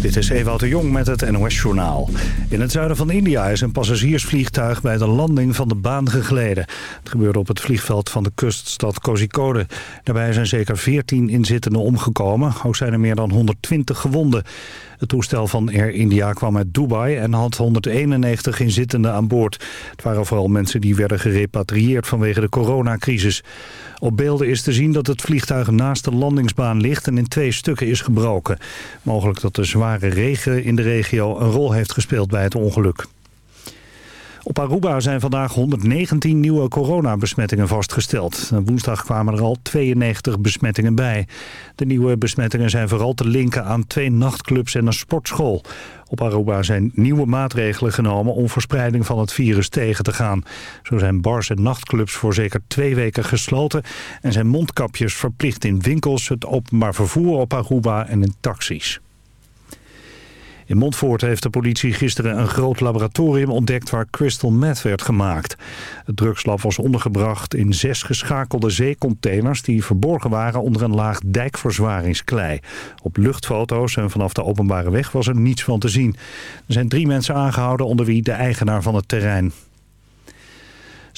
Dit is Ewout de Jong met het NOS-journaal. In het zuiden van India is een passagiersvliegtuig bij de landing van de baan gegleden. Het gebeurde op het vliegveld van de kuststad Kozhikode. Daarbij zijn zeker 14 inzittenden omgekomen. Ook zijn er meer dan 120 gewonden. Het toestel van Air India kwam uit Dubai en had 191 inzittenden aan boord. Het waren vooral mensen die werden gerepatrieerd vanwege de coronacrisis. Op beelden is te zien dat het vliegtuig naast de landingsbaan ligt en in twee stukken is gebroken. Mogelijk dat de zware regen in de regio een rol heeft gespeeld bij het ongeluk. Op Aruba zijn vandaag 119 nieuwe coronabesmettingen vastgesteld. Woensdag kwamen er al 92 besmettingen bij. De nieuwe besmettingen zijn vooral te linken aan twee nachtclubs en een sportschool. Op Aruba zijn nieuwe maatregelen genomen om verspreiding van het virus tegen te gaan. Zo zijn bars en nachtclubs voor zeker twee weken gesloten... en zijn mondkapjes verplicht in winkels, het openbaar vervoer op Aruba en in taxis. In Montfort heeft de politie gisteren een groot laboratorium ontdekt waar crystal meth werd gemaakt. Het drugslab was ondergebracht in zes geschakelde zeecontainers die verborgen waren onder een laag dijkverzwaringsklei. Op luchtfoto's en vanaf de openbare weg was er niets van te zien. Er zijn drie mensen aangehouden onder wie de eigenaar van het terrein.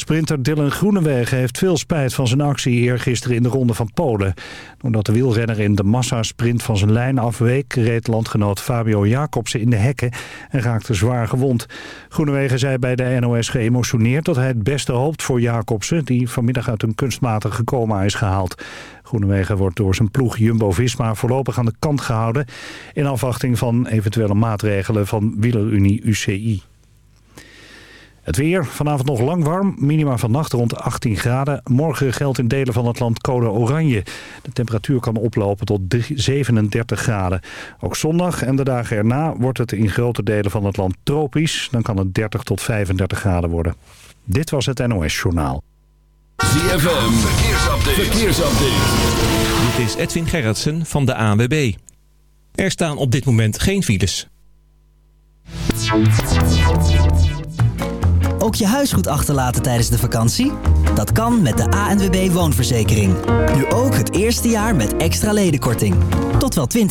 Sprinter Dylan Groenewegen heeft veel spijt van zijn actie eergisteren in de Ronde van Polen. Doordat de wielrenner in de massasprint van zijn lijn afweek... reed landgenoot Fabio Jacobsen in de hekken en raakte zwaar gewond. Groenewegen zei bij de NOS geëmotioneerd dat hij het beste hoopt voor Jacobsen... die vanmiddag uit een kunstmatige coma is gehaald. Groenewegen wordt door zijn ploeg Jumbo-Visma voorlopig aan de kant gehouden... in afwachting van eventuele maatregelen van Wielerunie UCI. Het weer, vanavond nog lang warm. Minima vannacht rond 18 graden. Morgen geldt in delen van het land code oranje. De temperatuur kan oplopen tot 37 graden. Ook zondag en de dagen erna wordt het in grote delen van het land tropisch. Dan kan het 30 tot 35 graden worden. Dit was het NOS Journaal. ZFM, verkeersupdate. verkeersupdate. Dit is Edwin Gerritsen van de ANWB. Er staan op dit moment geen files. Ook je huis goed achterlaten tijdens de vakantie? Dat kan met de ANWB Woonverzekering. Nu ook het eerste jaar met extra ledenkorting. Tot wel 20%.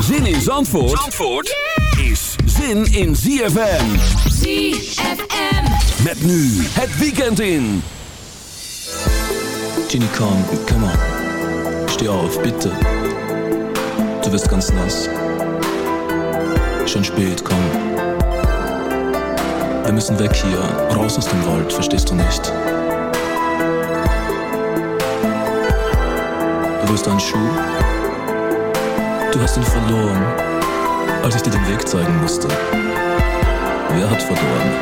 Zin in Zandvoort, Zandvoort is zin in ZFM. ZFM. Met nu het weekend in. Ginny, komm, come on. Steh auf, bitte. Du wirst ganz nass. Schon spät, komm. Wir müssen weg hier, raus aus dem Wald, verstehst du nicht? Wo ist dein Schuh? Du hast ihn verloren, als ich dir den Weg zeigen musste. Wer hat verloren?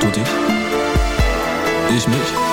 Du dich? Ich mich?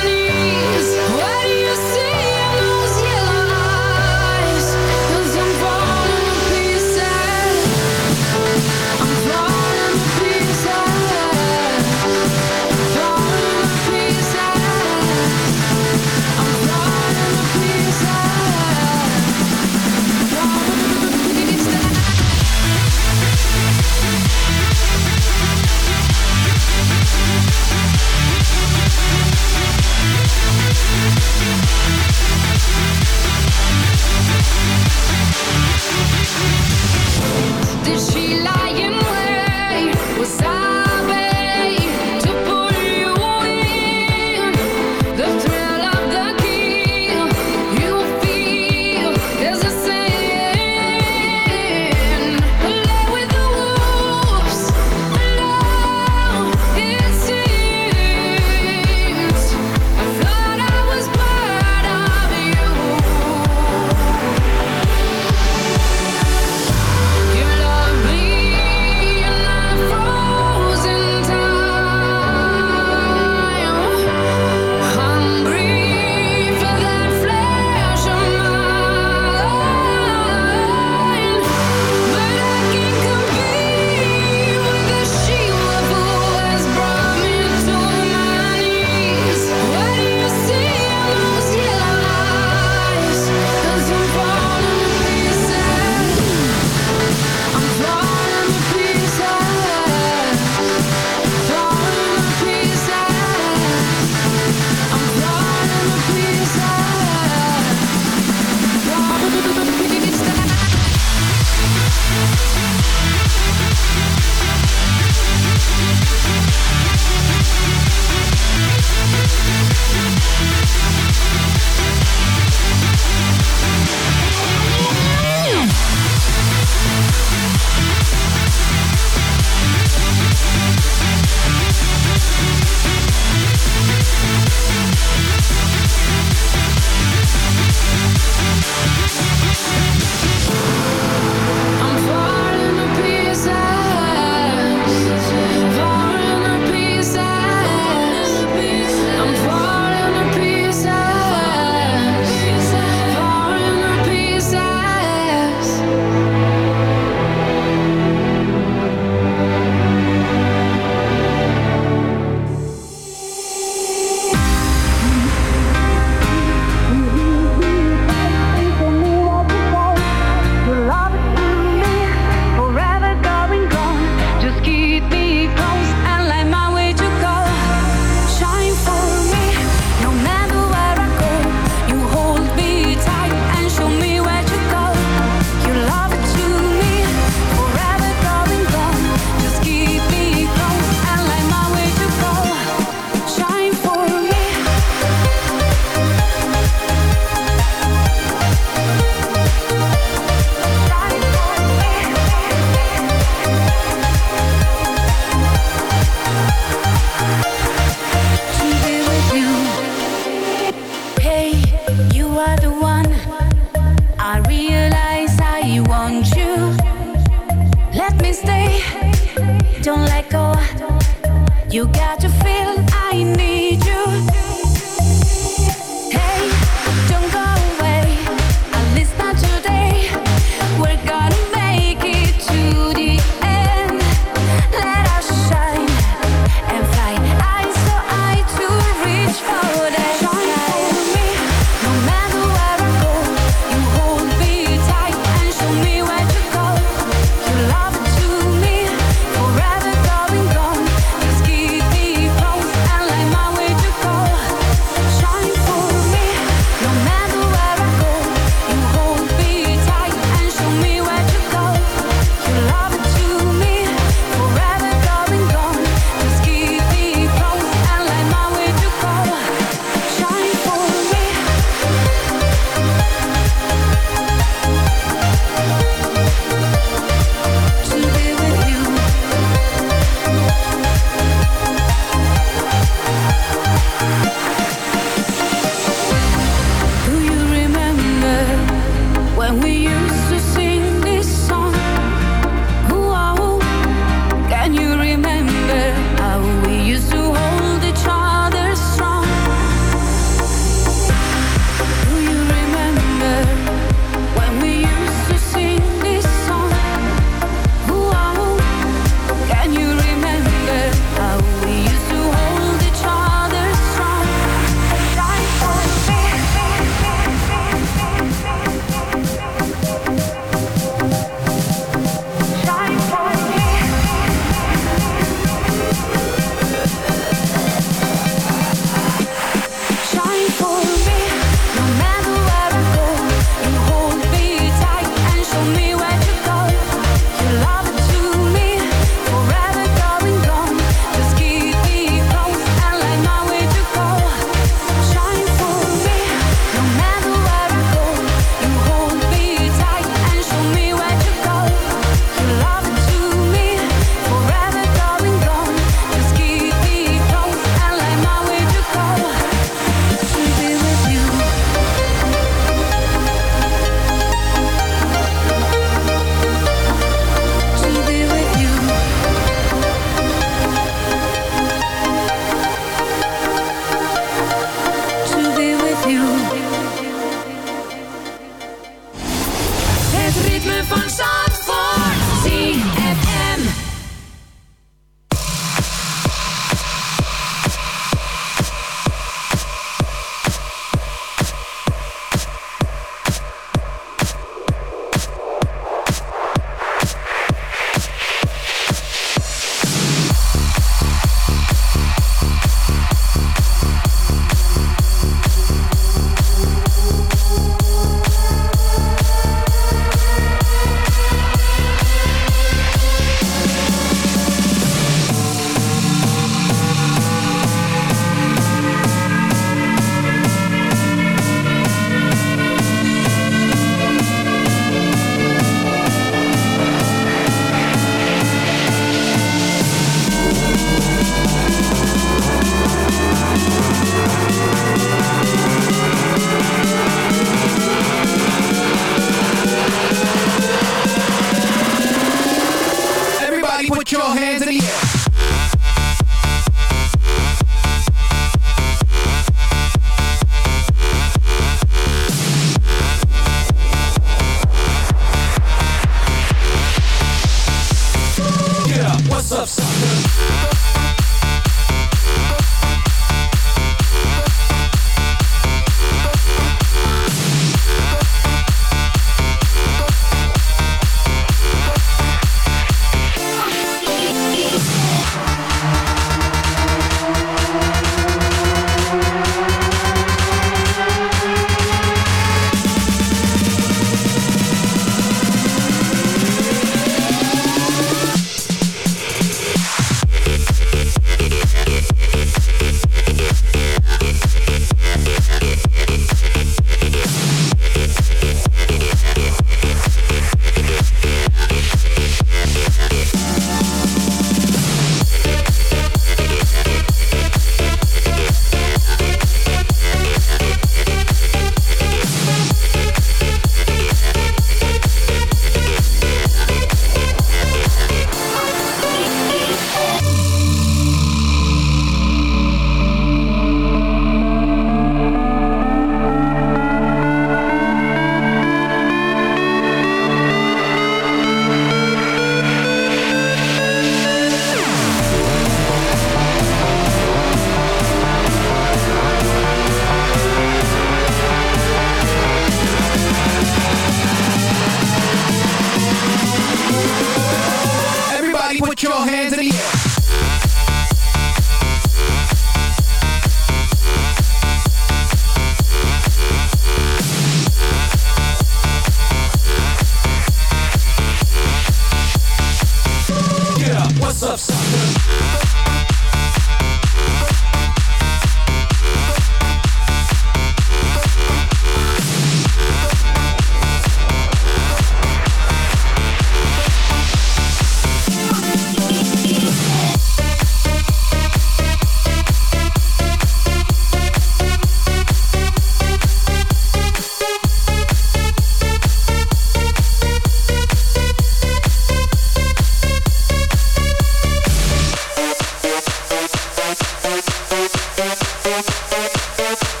best.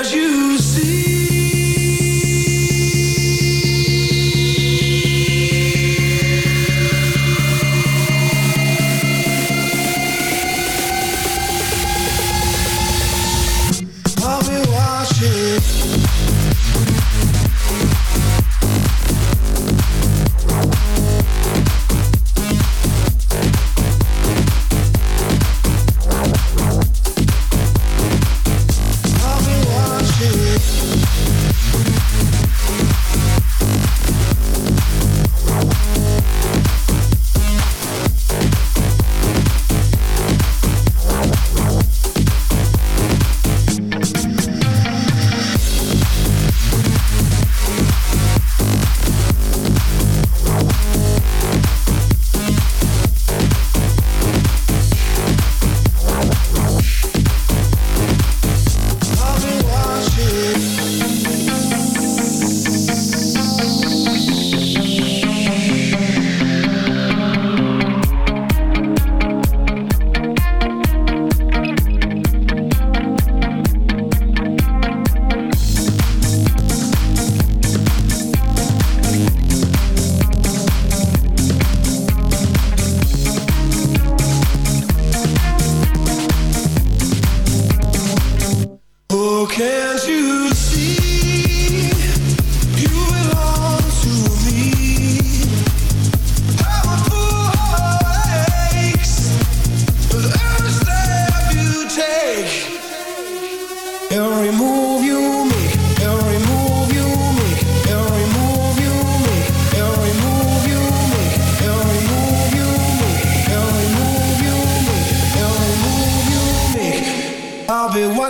Cause you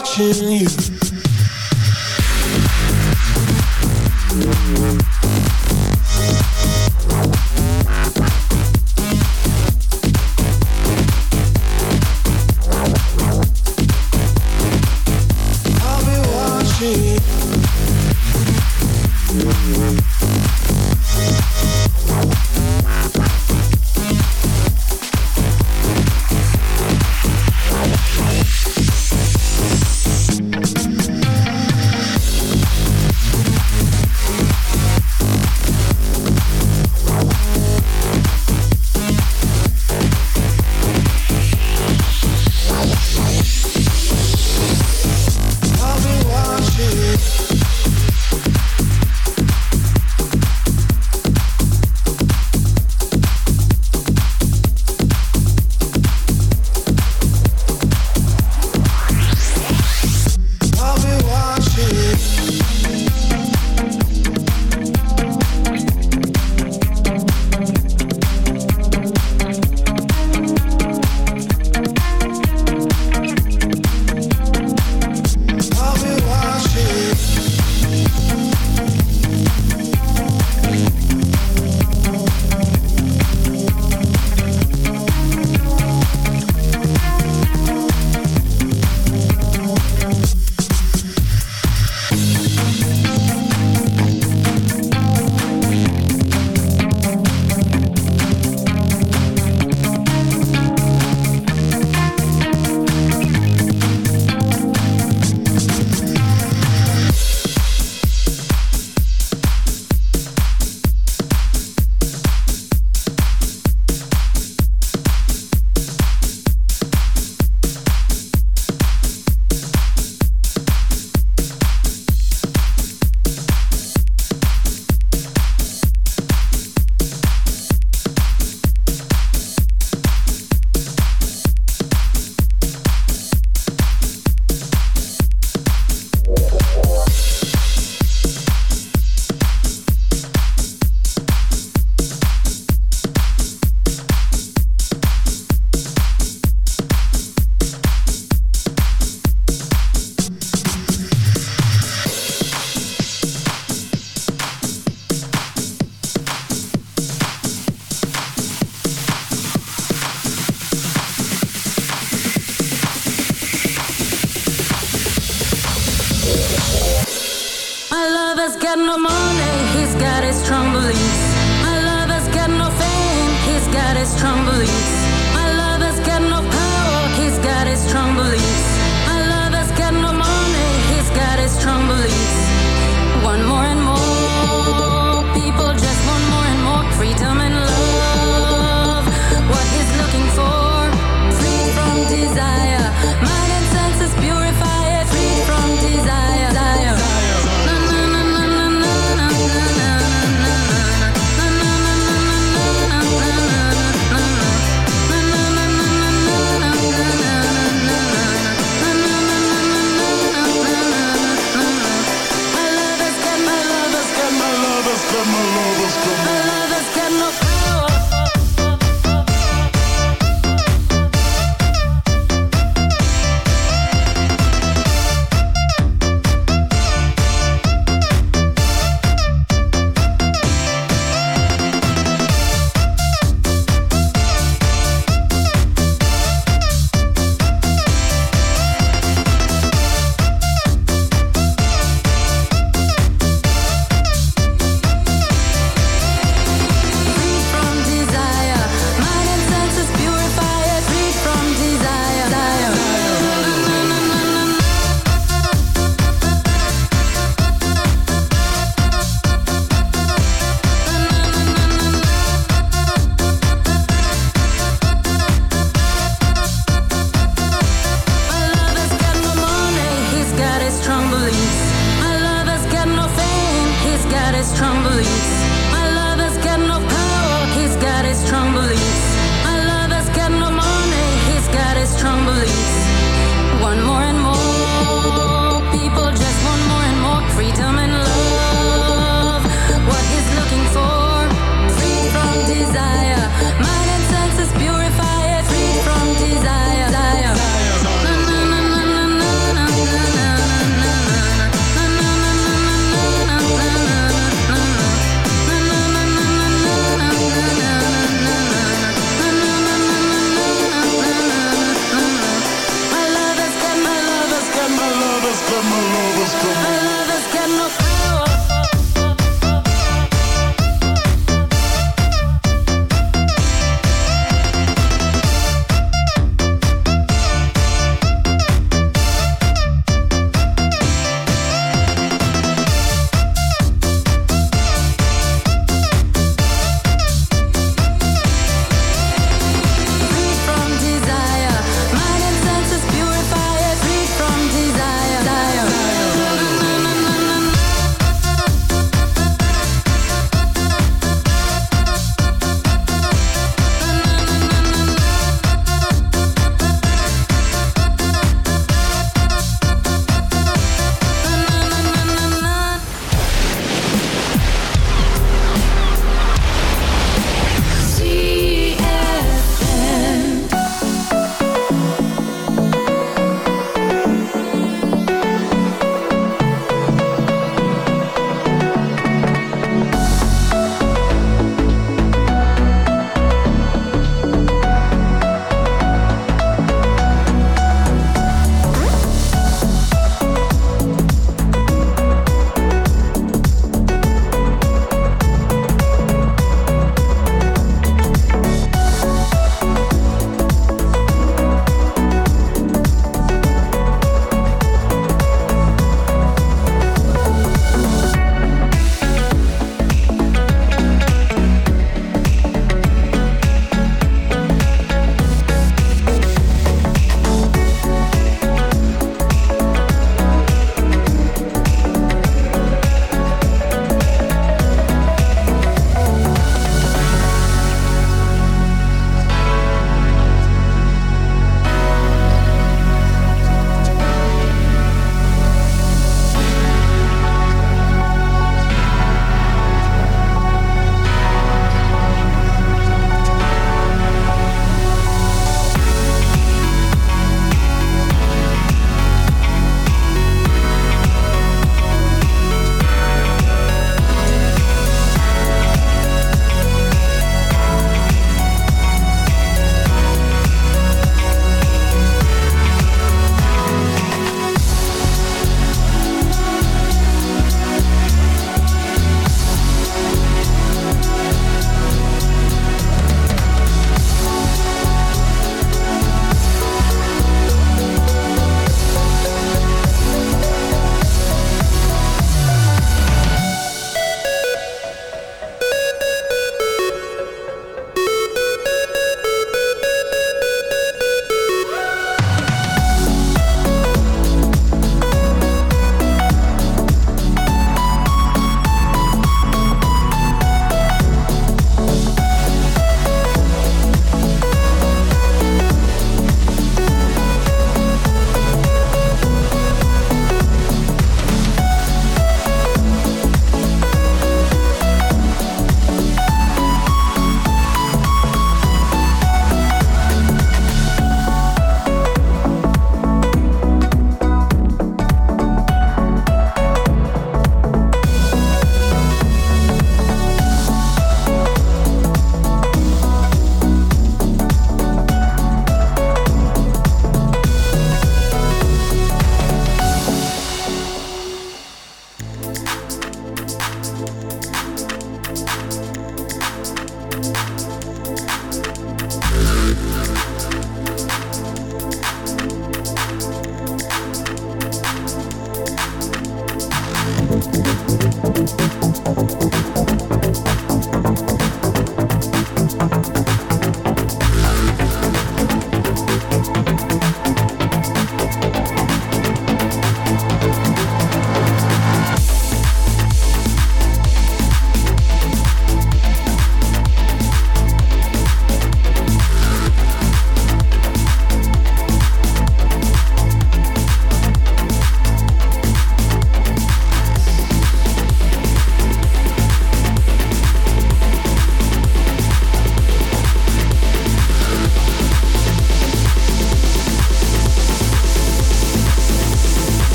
watching you.